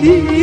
dili